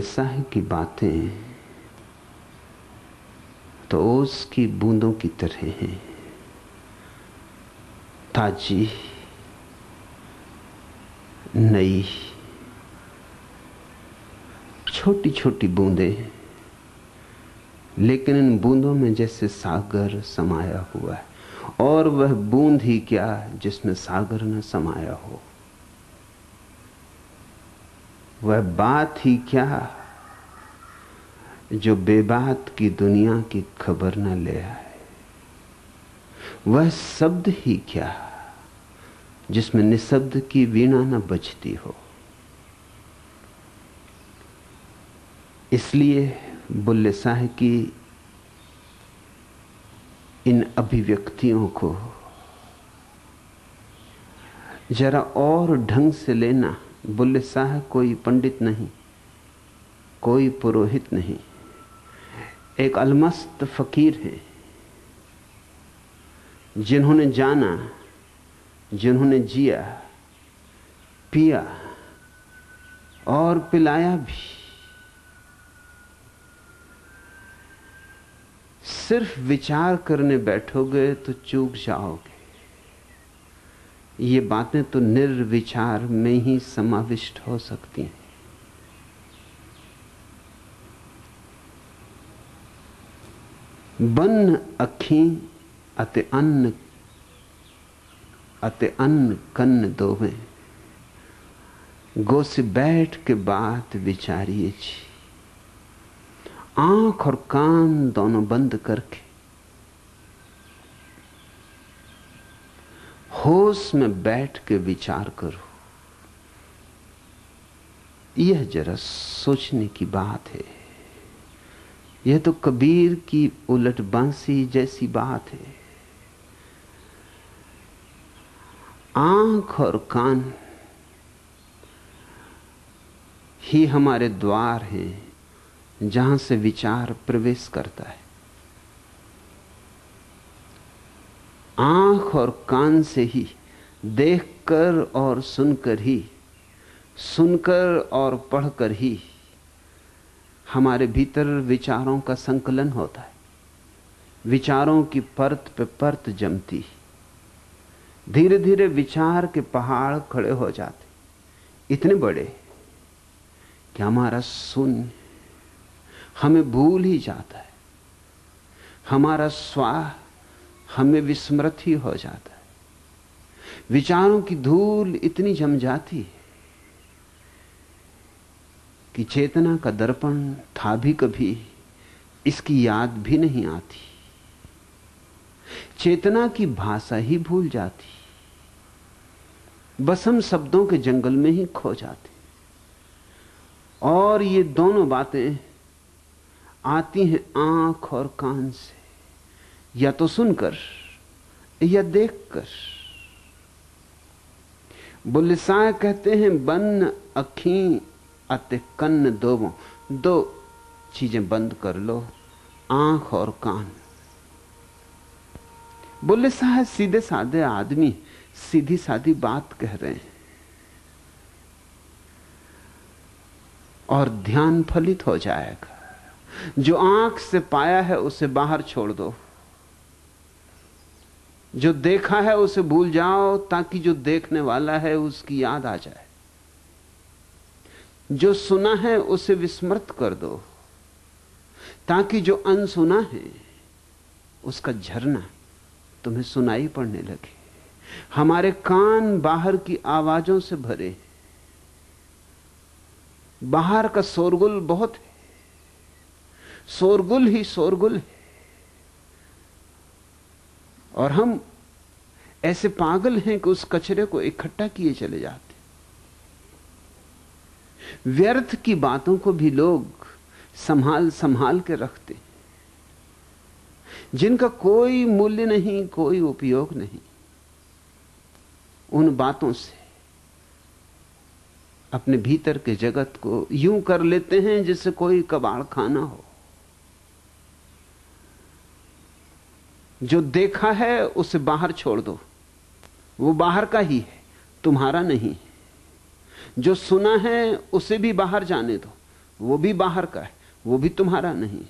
शाह की बातें तो ओस की बूंदों की तरह हैं। ताजी, नई छोटी छोटी बूंदें। लेकिन इन बूंदों में जैसे सागर समाया हुआ है, और वह बूंद ही क्या जिसमें सागर न समाया हो। वह बात ही क्या? जो बेबात की दुनिया की खबर न ले आए। वह शब्द ही क्या? जिसमें निशब्द की वीणा न बजती हो। इसलिए बुल्ले शाह की इन अभिव्यक्तियों को जरा और ढंग से लेना। बुल्ले शाह कोई पंडित नहीं, कोई पुरोहित नहीं। एक अलमस्त फकीर है, जिन्होंने जाना, जिन्होंने जिया, पिया और पिलाया भी। सिर्फ़ विचार करने बैठोगे तो चूक जाओगे। ये बातें तो निर्विचार में ही समाविष्ट हो सकती हैं। बन अखी अति अन्न अति अन्न कन्न दोवे। गो से बैठ के बात विचारिए आँख और कान दोनों बंद करके होश में बैठ के विचार करो। यह जरा सोचने की बात है। यह तो कबीर की उलट बांसी जैसी बात है। आँख और कान ही हमारे द्वार हैं, जहाँ से विचार प्रवेश करता है। आँख और कान से ही, देखकर और सुनकर ही, सुनकर और पढ़कर ही हमारे भीतर विचारों का संकलन होता है। विचारों की परत पे परत जमती धीरे धीरे विचार के पहाड़ खड़े हो जाते इतने बड़े कि हमारा शून्य हमें भूल ही जाता है। हमारा स्वाह हमें विस्मृत ही हो जाता है। विचारों की धूल इतनी जम जाती है कि चेतना का दर्पण था भी कभी, इसकी याद भी नहीं आती। चेतना की भाषा ही भूल जाती। बस हम शब्दों के जंगल में ही खो जाते। और ये दोनों बातें आती हैं आँख और कान से। या तो सुनकर, या देखकर। बुल्लिसाए कहते हैं, बन अखी अति कन्न दो दो चीज़ें बंद कर लो, आँख और कान। बोले साहब सीधे साधे आदमी, सीधी साधी बात कह रहे हैं। और ध्यान फलित हो जाएगा। जो आँख से पाया है, उसे बाहर छोड़ दो। जो देखा है उसे भूल जाओ ताकि जो देखने वाला है उसकी याद आ जाए। जो सुना है उसे विस्मृत कर दो ताकि जो अनसुना है उसका झरना तुम्हें सुनाई पड़ने लगे। हमारे कान बाहर की आवाजों से भरे बाहर का शोरगुल बहुत है। शोरगुल ही शोरगुल है। और हम ऐसे पागल हैं कि उस कचरे को इकट्ठा किए चले जाते व्यर्थ की बातों को भी लोग संभाल संभाल के रखते जिनका कोई मूल्य नहीं, कोई उपयोग नहीं, उन बातों से अपने भीतर के जगत को यूँ कर लेते हैं जैसे कोई कबाड़ खाना हो। जो देखा है उसे बाहर छोड़ दो। वो बाहर का ही है, तुम्हारा नहीं जो सुना है उसे भी बाहर जाने दो। वो भी बाहर का है, वो भी तुम्हारा नहीं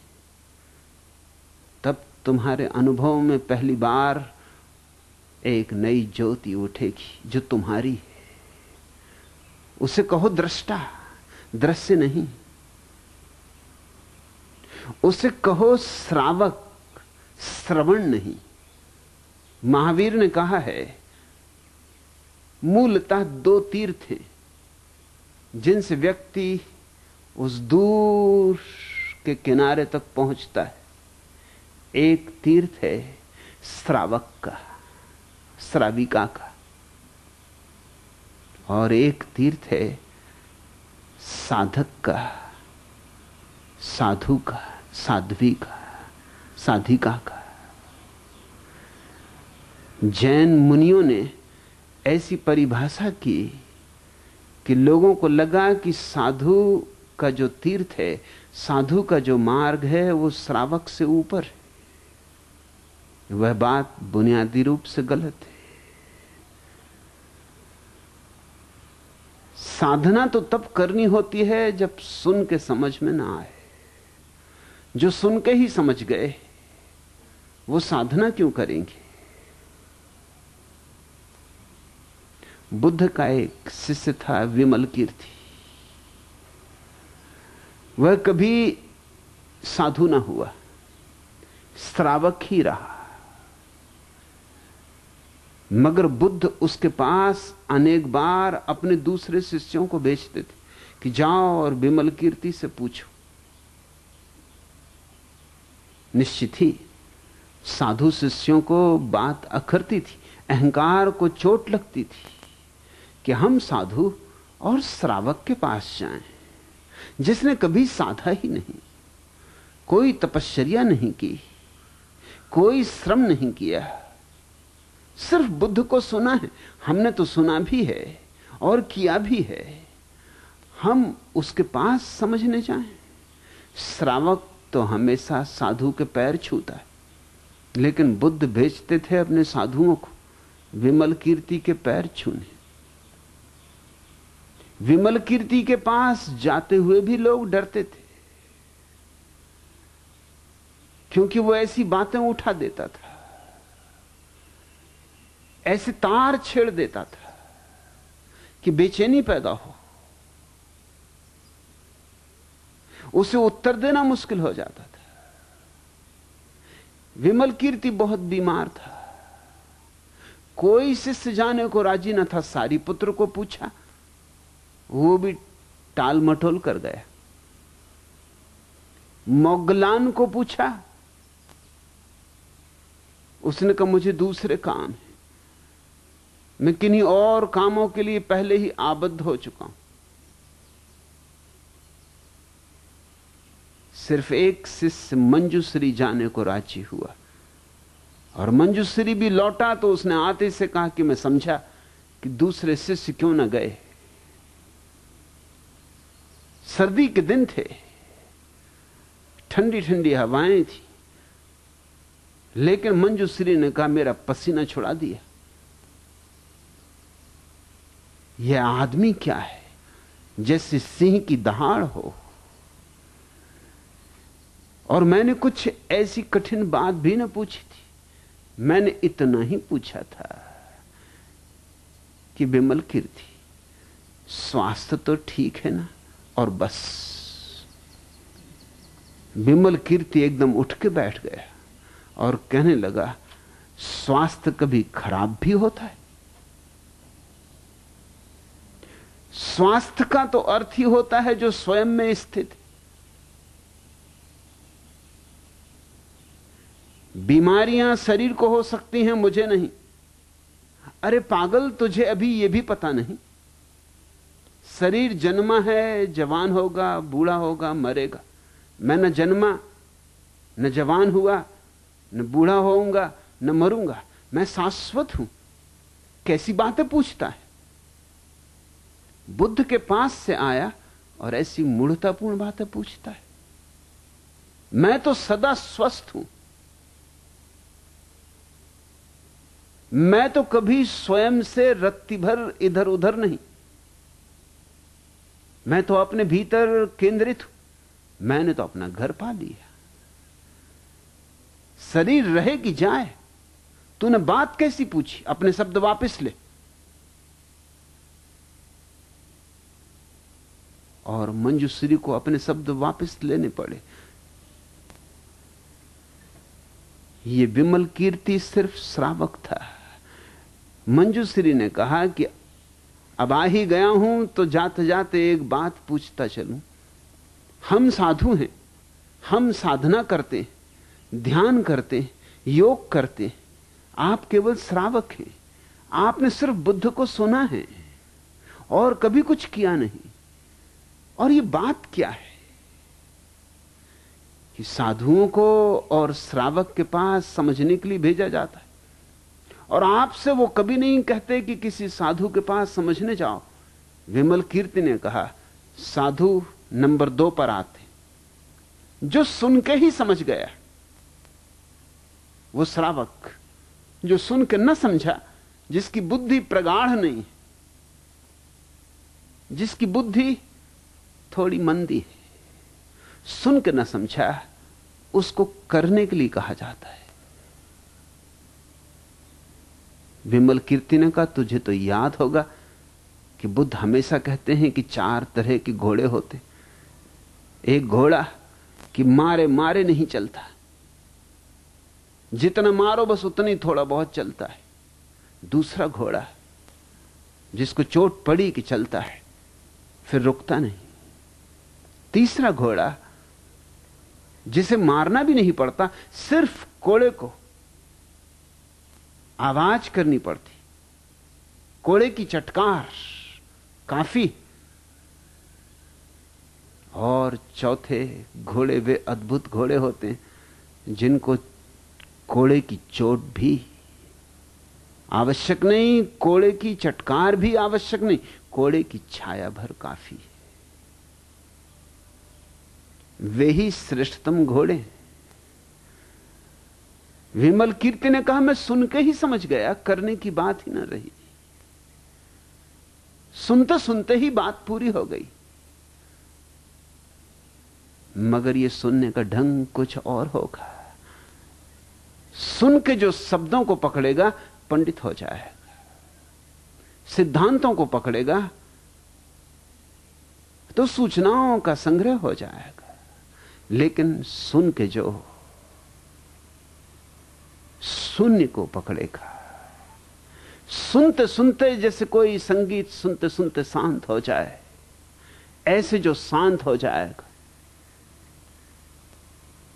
तब तुम्हारे अनुभव में पहली बार एक नई ज्योति उठेगी जो तुम्हारी है। उसे कहो दृष्टा, दृश्य नहीं। उसे कहो श्रावक श्रवण नहीं। महावीर ने कहा है, मूलतः दो तीर्थ हैं, जिनसे व्यक्ति उस दूर के किनारे तक पहुँचता है। एक तीर्थ है श्रावक का, श्राविका का, और एक तीर्थ है साधक का, साधु का, साध्वी का। साधिका का जैन मुनियों ने ऐसी परिभाषा की कि लोगों को लगा कि साधु का जो तीर्थ है, साधु का जो मार्ग है, वो श्रावक से ऊपर है। वह बात बुनियादी रूप से गलत है। साधना तो तब करनी होती है जब सुन के समझ में ना आए। जो सुन के ही समझ गए। वो साधना क्यों करेंगे? बुद्ध का एक शिष्य था, विमल कीर्ति। वह कभी साधु ना हुआ, श्रावक ही रहा। मगर बुद्ध उसके पास अनेक बार अपने दूसरे शिष्यों को भेजते थे कि जाओ और विमल कीर्ति से पूछो। निश्चित ही साधु शिष्यों को बात अखरती थी, अहंकार को चोट लगती थी कि हम साधु और श्रावक के पास जाएँ, जिसने कभी साधा ही नहीं, कोई तपश्चर्या नहीं की, कोई श्रम नहीं किया। सिर्फ़ बुद्ध को सुना है, हमने तो सुना भी है और किया भी है। हम उसके पास समझने जाएँ। श्रावक तो हमेशा साधु के पैर छूता है। लेकिन बुद्ध भेजते थे अपने साधुओं को। विमल कीर्ति के पैर छूने। विमल कीर्ति के पास जाते हुए भी लोग डरते थे। क्योंकि वो ऐसी बातें उठा देता था। ऐसे तार छेड़ देता था कि बेचैनी पैदा हो। उसे उत्तर देना मुश्किल हो जाता था। विमल कीर्ति बहुत बीमार था। कोई शिष्य जाने को राज़ी न था, सारी पुत्र को पूछा। वो भी टाल मटोल कर गया। मोगलान को पूछा। उसने कहा, मुझे दूसरे काम है। मैं किन्हीं और कामों के लिए पहले ही आबद्ध हो चुका हूँ। सिर्फ़ एक शिष्य मंजूश्री जाने को राज़ी हुआ। और मंजूश्री भी लौटा तो उसने आते से कहा कि मैं समझा कि दूसरे शिष्य क्यों ना गए। सर्दी के दिन थे ठंडी ठंडी हवाएँ थी, लेकिन मंजूश्री ने कहा, मेरा पसीना छुड़ा दिया। यह आदमी क्या है? जैसे सिंह की दहाड़ हो और मैंने कुछ ऐसी कठिन बात भी ना पूछी थी। मैंने इतना ही पूछा था कि विमल कीर्ति, स्वास्थ्य तो ठीक है ना? और बस। विमल कीर्ति एकदम उठ के बैठ गया और कहने लगा, स्वास्थ्य कभी खराब भी होता है? स्वास्थ्य का तो अर्थ ही होता है जो स्वयं में स्थित बीमारियाँ शरीर को हो सकती हैं, मुझे नहीं। अरे पागल, तुझे अभी यह भी पता नहीं। शरीर जन्मा है, जवान होगा, बूढ़ा होगा, मरेगा। मैं न जन्मा, न जवान हुआ, न बूढ़ा होऊँगा, न मरूँगा। मैं शाश्वत हूँ। कैसी बातें पूछता है? बुद्ध के पास से आया और ऐसी मूढ़तापूर्ण बातें पूछता है। मैं तो सदा स्वस्थ हूँ। मैं तो कभी स्वयं से रत्ती भर इधर उधर नहीं। मैं तो अपने भीतर केंद्रित हूँ। मैंने तो अपना घर पा लिया। शरीर रहे कि जाए। तूने बात कैसी पूछी? अपने शब्द वापस ले। और मंजूश्री को अपने शब्द वापस लेने पड़े। ये विमल कीर्ति सिर्फ़ श्रावक था। मंजूश्री ने कहा कि अब आ ही गया हूँ तो जाते जाते एक बात पूछता चलूँ। हम साधु हैं, हम साधना करते ध्यान करते योग करते आप केवल श्रावक हैं, आपने सिर्फ़ बुद्ध को सुना है और कभी कुछ किया नहीं। और ये बात क्या है? कि साधुओं को और श्रावक के पास समझने के लिए भेजा जाता है। और आपसे वो कभी नहीं कहते कि किसी साधु के पास समझने जाओ। विमल कीर्ति ने कहा, साधु नंबर दो पर आते जो सुन के ही समझ गया। वो श्रावक, जो सुन के न समझा, जिसकी बुद्धि प्रगाढ़ नहीं जिसकी बुद्धि थोड़ी मंदी है। सुन के न समझा, उसको करने के लिए कहा जाता है। विमल कीर्ति ने कहा, तुझे तो याद होगा कि बुद्ध हमेशा कहते हैं कि चार तरह के घोड़े होते। एक घोड़ा कि मारे मारे नहीं चलता। जितना मारो बस उतनी थोड़ा बहुत चलता है। दूसरा घोड़ा जिसको चोट पड़ी कि चलता है, फिर रुकता नहीं। तीसरा घोड़ा जिसे मारना भी नहीं पड़ता, सिर्फ़ कोड़े को आवाज़ करनी पड़ती। कोड़े की चटकार काफ़ी। और चौथे घोड़े वे अद्भुत घोड़े होते हैं, जिनको कोड़े की चोट भी आवश्यक नहीं, कोड़े की चटकार भी आवश्यक नहीं, कोड़े की छाया भर काफ़ी है। वे ही श्रेष्ठतम घोड़े। विमल कीर्ति ने कहा, मैं सुन के ही समझ गया, करने की बात ही ना रही। सुनते सुनते ही बात पूरी हो गई। मगर यह सुनने का ढंग कुछ और होगा। सुन के जो शब्दों को पकड़ेगा, पंडित हो जाएगा। सिद्धांतों को पकड़ेगा तो सूचनाओं का संग्रह हो जाएगा। लेकिन सुन के जो शून्य को पकड़ेगा सुनते सुनते जैसे कोई संगीत सुनते सुनते शांत हो जाए, ऐसे जो शांत हो जाएगा,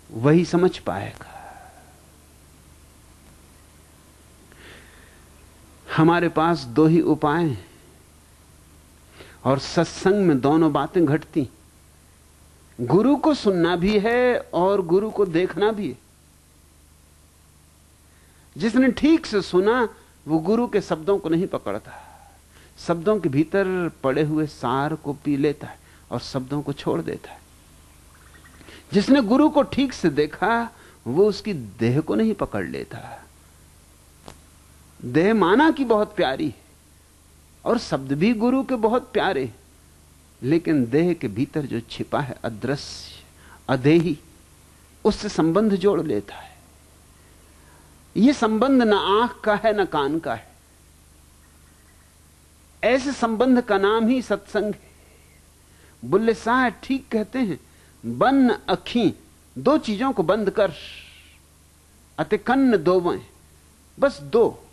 वही समझ पाएगा। हमारे पास दो ही उपाय हैं, और सत्संग में दोनों बातें घटती गुरु को सुनना भी है और गुरु को देखना भी है। जिसने ठीक से सुना, वो गुरु के शब्दों को नहीं पकड़ता। शब्दों के भीतर पड़े हुए सार को पी लेता है और शब्दों को छोड़ देता है। जिसने गुरु को ठीक से देखा, वो उसकी देह को नहीं पकड़ लेता। देह माना की बहुत प्यारी है और शब्द भी गुरु के बहुत प्यारे लेकिन देह के भीतर जो छिपा है, अदृश्य, अदेही, उससे संबंध जोड़ लेता है। यह संबंध ना आँख का है, ना कान का है। ऐसे संबंध का नाम ही सत्संग है। बुल्ले शाह ठीक कहते हैं, बन अखी, दो चीज़ों को बंद कर। अतिकन्न दो बस दो।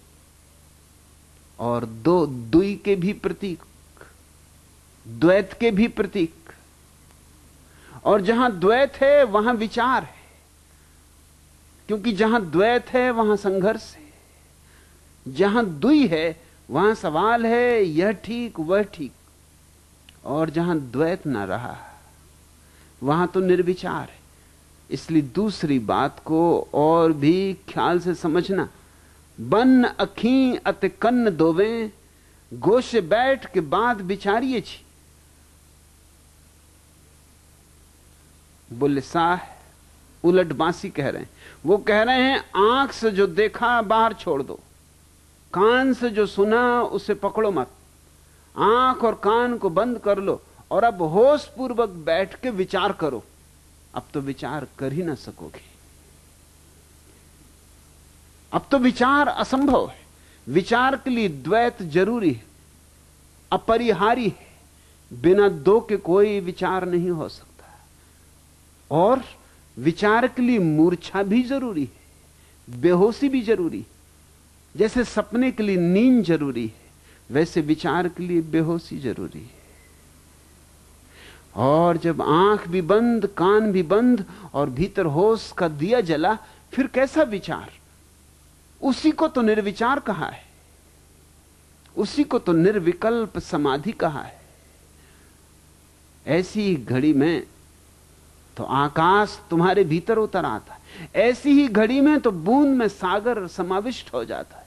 और दो दुई के भी प्रतीक। द्वैत के भी प्रतीक। और जहाँ द्वैत है, वहाँ विचार है। क्योंकि जहाँ द्वैत है, वहाँ संघर्ष है। जहाँ दुई है, वहाँ सवाल है, यह ठीक, वह ठीक। और जहाँ द्वैत ना रहा, वहाँ तो निर्विचार है। इसलिए दूसरी बात को और भी ख्याल से समझना। बन अखी अत कन्न दोवे, गोशे बैठ के बाद बिचारिए छी। बोले साह उलट बांसी कह रहे हैं। वो कह रहे हैं, आँख से जो देखा, बाहर छोड़ दो। कान से जो सुना, उसे पकड़ो मत। आँख और कान को बंद कर लो और अब होश पूर्वक बैठ के विचार करो। अब तो विचार कर ही ना सकोगे। अब तो विचार असंभव है। विचार के लिए द्वैत ज़रूरी है। अपरिहारी है। बिना दो के कोई विचार नहीं हो सकता। और विचार के लिए मूर्छा भी ज़रूरी है, बेहोशी भी ज़रूरी है, जैसे सपने के लिए नींद ज़रूरी है, वैसे विचार के लिए बेहोशी ज़रूरी है। और जब आँख भी बंद, कान भी बंद और भीतर होश का दिया जला, फिर कैसा विचार? उसी को तो निर्विचार कहा है। उसी को तो निर्विकल्प समाधि कहा है। ऐसी घड़ी में तो आकाश तुम्हारे भीतर उतर आता है। ऐसी ही घड़ी में तो बूंद में सागर समाविष्ट हो जाता है।